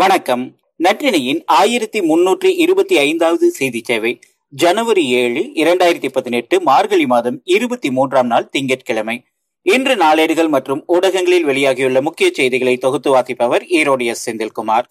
வணக்கம். நற்றினையின் ஆயிரத்தி முன்னூற்றி இருபத்தி ஐந்தாவது செய்தி சேவை ஜனவரி ஏழு இரண்டாயிரத்தி பதினெட்டு மார்கழி மாதம் இருபத்தி மூன்றாம் நாள் திங்கட்கிழமை. இன்று நாளேடுகள் மற்றும் ஊடகங்களில் வெளியாகியுள்ள முக்கிய செய்திகளை தொகுத்து வாசிப்பவர் ஈரோடு எஸ். செந்தில்குமார்.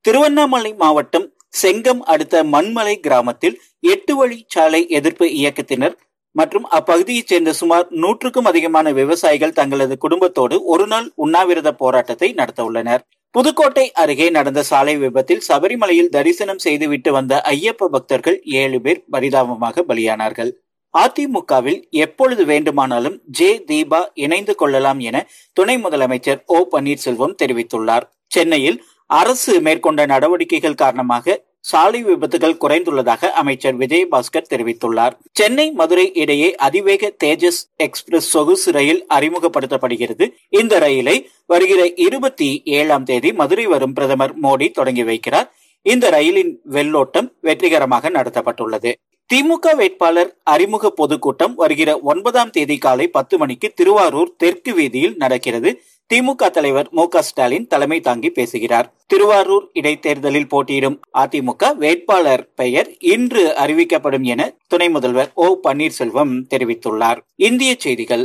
திருவண்ணாமலை மாவட்டம் செங்கம் அடுத்த மண்மலை கிராமத்தில் எட்டு வழி சாலை எதிர்ப்பு இயக்கத்தினர் மற்றும் அப்பகுதியைச் சேர்ந்த சுமார் நூற்றுக்கும் அதிகமான விவசாயிகள் தங்களது குடும்பத்தோடு ஒருநாள் உண்ணாவிரத போராட்டத்தை நடத்த உள்ளனர். புதுக்கோட்டை அருகே நடந்த சாலை விபத்தில் சபரிமலையில் தரிசனம் செய்துவிட்டு வந்த ஐயப்ப பக்தர்கள் ஏழு பேர் பரிதாபமாக பலியானார்கள். அதிமுகவில் எப்பொழுது வேண்டுமானாலும் ஜே தீபா இணைந்து கொள்ளலாம் என துணை முதலமைச்சர் ஓ பன்னீர்செல்வம் தெரிவித்துள்ளார். சென்னையில் அரசு மேற்கொண்ட நடவடிக்கைகள் காரணமாக சாலை விபத்துகள் குறைந்துள்ளதாக அமைச்சர் விஜயபாஸ்கர் தெரிவித்துள்ளார். சென்னை மதுரை இடையே அதிவேக தேஜஸ் எக்ஸ்பிரஸ் சொகுசு ரயில் அறிமுகப்படுத்தப்படுகிறது. இந்த ரயிலை வருகிற இருபத்தி ஏழாம் தேதி மதுரை வரும் பிரதமர் மோடி தொடங்கி வைக்கிறார். இந்த ரயிலின் வெள்ளோட்டம் வெற்றிகரமாக நடத்தப்பட்டுள்ளது. திமுக வேட்பாளர் அறிமுக பொதுக்கூட்டம் வருகிற ஒன்பதாம் தேதி காலை பத்து மணிக்கு திருவாரூர் தெற்கு வீதியில் நடக்கிறது. திமுக தலைவர் மு ஸ்டாலின் தலைமை தாங்கி பேசுகிறார். திருவாரூர் இடைத்தேர்தலில் போட்டியிடும் அதிமுக வேட்பாளர் பெயர் இன்று அறிவிக்கப்படும் என துணை முதல்வர் ஓ பன்னீர்செல்வம் தெரிவித்துள்ளார். இந்திய செய்திகள்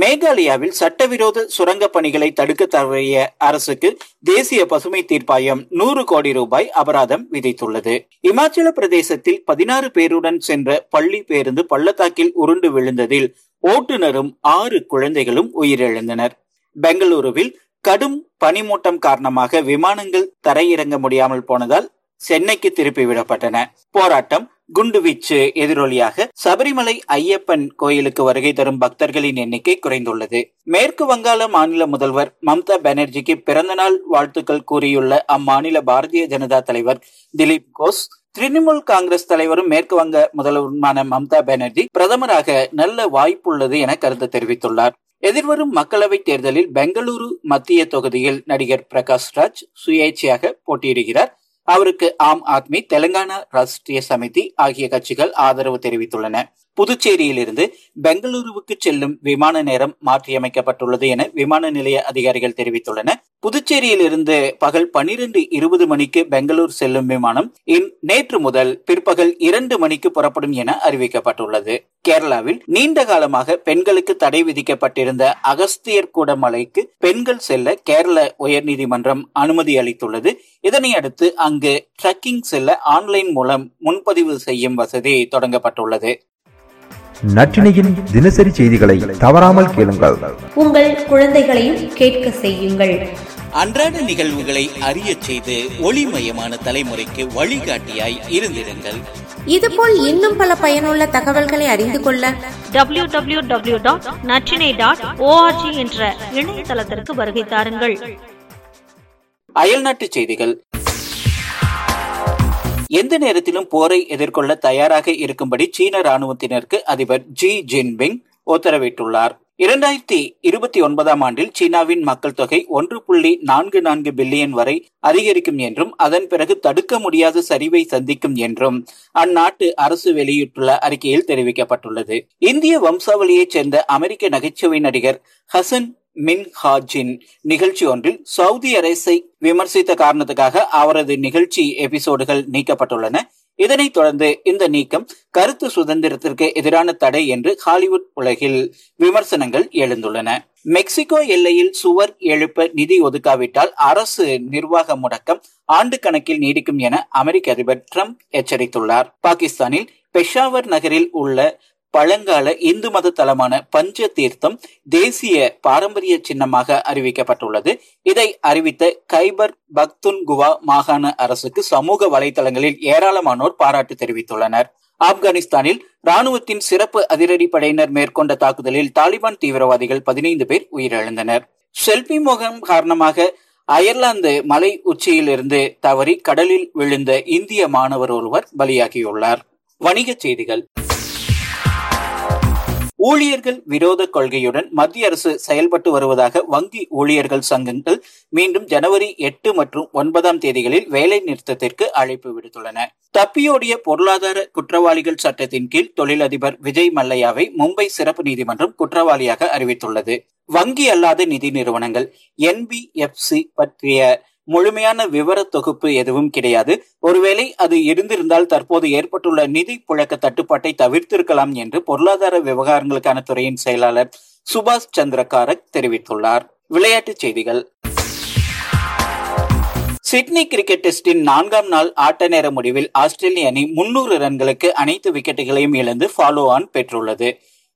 மேகாலயாவில் சட்டவிரோத சுரங்க பணிகளை தடுக்க தவறிய அரசுக்கு தேசிய பசுமை தீர்ப்பாயம் நூறு கோடி ரூபாய் அபராதம் விதித்துள்ளது. இமாச்சல பிரதேசத்தில் பதினாறு பேருடன் சென்ற பள்ளி பேருந்து பள்ளத்தாக்கில் உருண்டு விழுந்ததில் ஓட்டுநரும் ஆறு குழந்தைகளும் உயிரிழந்தனர். பெங்களூருவில் கடும் பனிமூட்டம் காரணமாக விமானங்கள் தரையிறங்க முடியாமல் போனதால் சென்னைக்கு திருப்பிவிடப்பட்டன போராட்டம் குண்டுவீச்சு எதிரொலியாக சபரிமலை ஐயப்பன் கோயிலுக்கு வருகை தரும் பக்தர்களின் எண்ணிக்கை குறைந்துள்ளது. மேற்கு வங்காள மாநில முதல்வர் மம்தா பானர்ஜிக்கு பிறந்தநாள் வாழ்த்துக்கள் கூறியுள்ள அம்மாநில பாரதிய ஜனதா தலைவர் திலீப் கோஸ் திரிணாமுல் காங்கிரஸ் தலைவரும் மேற்கு வங்க முதல்வருமான மம்தா பானர்ஜி பிரதமராக நல்ல வாய்ப்புள்ளது என கருத்து தெரிவித்துள்ளார். எதிர்வரும் மக்களவைத் தேர்தலில் பெங்களூரு மத்திய தொகுதியில் நடிகர் பிரகாஷ் ராஜ் சுயேட்சையாக போட்டியிடுகிறார். அவருக்கு ஆம் ஆத்மி தெலுங்கானா ராஷ்டிரிய சமிதி ஆகிய கட்சிகள் ஆதரவு தெரிவித்துள்ளன. புதுச்சேரியிலிருந்து பெங்களூருவுக்கு செல்லும் விமான நேரம் மாற்றியமைக்கப்பட்டுள்ளது என விமான நிலைய அதிகாரிகள் தெரிவித்துள்ளனர். புதுச்சேரியில் இருந்து பகல் பனிரெண்டு இருபது மணிக்கு பெங்களூர் செல்லும் விமானம் நேற்று முதல் பிற்பகல் இரண்டு மணிக்கு புறப்படும் என அறிவிக்கப்பட்டுள்ளது. கேரளாவில் நீண்ட காலமாக பெண்களுக்கு தடை விதிக்கப்பட்டிருந்த அகஸ்தியர் கூட மலைக்கு பெண்கள் செல்ல கேரள உயர்நீதிமன்றம் அனுமதி அளித்துள்ளது. இதனை அடுத்து அங்கு ட்ரக்கிங் செல்ல ஆன்லைன் மூலம் முன்பதிவு செய்யும் வசதி தொடங்கப்பட்டுள்ளது. நற்றினையின் தினசரி செய்திகளை தவறாமல் கேளுங்கள். உங்கள் குழந்தைகளையும் கேட்க செய்யுங்கள். அன்றாட நிகழ்வுகளை அறிய செய்து ஒளிமயமான தலைமுறைக்கு வழிகாட்டியாய் இருந்திருங்கள். இதுபோல் இன்னும் பல பயனுள்ள தகவல்களை அறிந்து கொள்ள W W W dot Natrinai dot O R G என்ற இணையதளத்திற்கு வருகை தாருங்கள். அயல்நாட்டு செய்திகள். எந்த நேரத்திலும் போரை எதிர்கொள்ள தயாராக இருக்கும்படி சீன ராணுவத்தினருக்கு அதிபர் ஜி ஜின்பிங் உத்தரவிட்டுள்ளார். இரண்டாயிரத்தி இருபத்தி ஒன்பதாம் ஆண்டில் சீனாவின் மக்கள் தொகை ஒன்று புள்ளி நான்கு நான்கு பில்லியன் வரை அதிகரிக்கும் என்றும் அதன் பிறகு தடுக்க முடியாத சரிவை சந்திக்கும் என்றும் அந்நாட்டு அரசு வெளியிட்டுள்ள அறிக்கையில் தெரிவிக்கப்பட்டுள்ளது. இந்திய வம்சாவளியைச் சேர்ந்த அமெரிக்க நகைச்சுவை நடிகர் ஹசன் மின் ஹாஜின் நிகழ்ச்சி ஒன்றில் சவுதி அரசை விமர்சித்த காரணத்துக்காக அவரது நிகழ்ச்சி எபிசோடுகள் நீக்கப்பட்டுள்ளன. இதனைத் தொடர்ந்து இந்த நீக்கம் கருத்து சுதந்திரத்திற்கு எதிரான தடை என்று ஹாலிவுட் உலகில் விமர்சனங்கள் எழுந்துள்ளன. மெக்சிகோ எல்லையில் சுவர் எழுப்ப நிதி ஒதுக்காவிட்டால் அரசு நிர்வாக முடக்கம் ஆண்டு கணக்கில் நீடிக்கும் என அமெரிக்க அதிபர் டிரம்ப் எச்சரித்துள்ளார். பாகிஸ்தானில் பெஷாவர் நகரில் உள்ள பழங்கால இந்து மத தலமான பஞ்ச தீர்த்தம் தேசிய பாரம்பரிய சின்னமாக அறிவிக்கப்பட்டுள்ளது. இதை அறிவித்த கைபர் பக்துன் குவா மாகாண அரசுக்கு சமூக வலைதளங்களில் ஏராளமானோர் பாராட்டு தெரிவித்துள்ளனர். ஆப்கானிஸ்தானில் ராணுவத்தின் சிறப்பு அதிரடி படையினர் மேற்கொண்ட தாக்குதலில் தாலிபான் தீவிரவாதிகள் பதினைந்து பேர் உயிரிழந்தனர். செல்பி முகம் காரணமாக அயர்லாந்து மலை உச்சியிலிருந்து தவறி கடலில் விழுந்த இந்திய மாணவர் ஒருவர் பலியாகியுள்ளார். வணிகச் செய்திகள். ஊழியர்கள் விரோத கொள்கையுடன் மத்திய அரசு செயல்பட்டு வருவதாக வங்கி ஊழியர்கள் சங்கங்கள் மீண்டும் ஜனவரி எட்டு மற்றும் ஒன்பதாம் தேதிகளில் வேலை நிறுத்தத்திற்கு அழைப்பு விடுத்துள்ளன. தப்பியோடிய பொருளாதார குற்றவாளிகள் சட்டத்தின் கீழ் தொழிலதிபர் விஜய் மல்லையாவை மும்பை சிறப்பு நீதிமன்றம் குற்றவாளியாக அறிவித்துள்ளது. வங்கி அல்லாத நிதி நிறுவனங்கள் என்பிஎஃப்சி பற்றிய முழுமையான விவர தொகுப்பு எதுவும் கிடையாது. ஒருவேளை அது இருந்திருந்தால் தற்போது ஏற்பட்டுள்ள நிதி புழக்க தட்டுப்பாட்டை தவிர்த்திருக்கலாம் என்று பொருளாதார விவகாரங்களுக்கான துறையின் செயலாளர் சுபாஷ் சந்திர காரக் தெரிவித்துள்ளார். விளையாட்டுச் செய்திகள். சிட்னி கிரிக்கெட் டெஸ்டின் நான்காம் நாள் ஆட்ட நேர முடிவில் ஆஸ்திரேலிய அணி முன்னூறு ரன்களுக்கு அனைத்து விக்கெட்டுகளையும் இழந்து ஃபாலோ ஆன் பெற்றுள்ளது.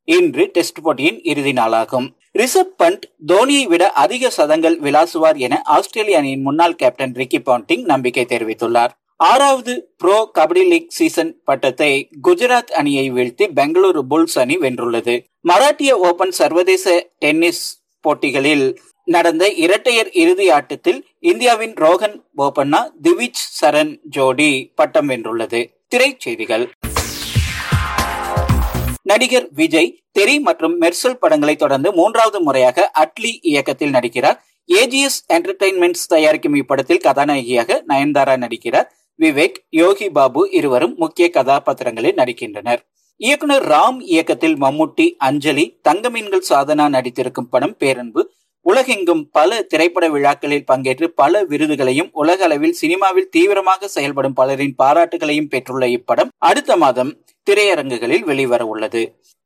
இன்று டெஸ்ட் போட்டியின் இறுதி நாளாகும். ரிஷப் பண்ட் தோனியை விட அதிக சதங்கள் விளாசுவார் என ஆஸ்திரேலிய அணியின் முன்னாள் கேப்டன் ரிக்கி பாண்டிங் நம்பிக்கை தெரிவித்துள்ளார். ஆறாவது ப்ரோ கபடி லீக் சீசன் பட்டத்தை குஜராத் அணியை வீழ்த்தி பெங்களூரு புல்ஸ் அணி வென்றுள்ளது. மராட்டிய ஓபன் சர்வதேச டென்னிஸ் போட்டிகளில் நடந்த இரட்டையர் இறுதி ஆட்டத்தில் இந்தியாவின் ரோஹன் போபண்ணா திவிஜ் சரண் ஜோடி பட்டம் வென்றுள்ளது. திரைச்செய்திகள். நடிகர் விஜய் தெரி மற்றும் மெர்சல் படங்களை தொடர்ந்து மூன்றாவது முறையாக அட்லி இயக்கத்தில் நடிக்கிறார். ஏஜிஎஸ் என்டர்டைன்மெண்ட்ஸ் தயாரிக்கும் இப்படத்தில் கதாநாயகியாக நயன்தாரா நடிக்கிறார். விவேக் யோகி பாபு இருவரும் முக்கிய கதாபாத்திரங்களில் நடிக்கின்றனர். இயக்குனர் ராம் இயக்கத்தில் மம்முட்டி அஞ்சலி தங்கமீன்கள் சாதனா நடித்திருக்கும் படம் பேரன்பு உலகெங்கும் பல திரைப்பட விழாக்களில் பங்கேற்று பல விருதுகளையும் உலக அளவில் சினிமாவில் தீவிரமாக செயல்படும் பலரின் பாராட்டுகளையும் பெற்றுள்ள இப்படம் அடுத்த மாதம் திரையரங்குகளில் வெளிவர உள்ளது.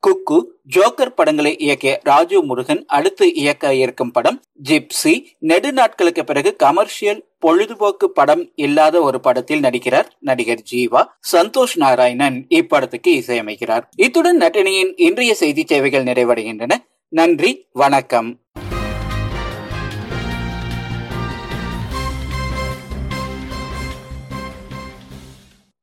குக்கு ஜோக்கர் படங்களை இயக்கிய ராஜு முருகன் அடுத்து இயக்க இருக்கும் படம் ஜிப்சி. நெடுநாட்களுக்கு பிறகு கமர்ஷியல் பொழுதுபோக்கு படம் இல்லாத ஒரு படத்தில் நடிக்கிறார் நடிகர் ஜீவா. சந்தோஷ் நாராயணன் இப்படத்துக்கு இசையமைக்கிறார். இத்துடன் நட்டினியின் இன்றைய செய்தி சேவைகள் நிறைவடைகின்றன. நன்றி வணக்கம்.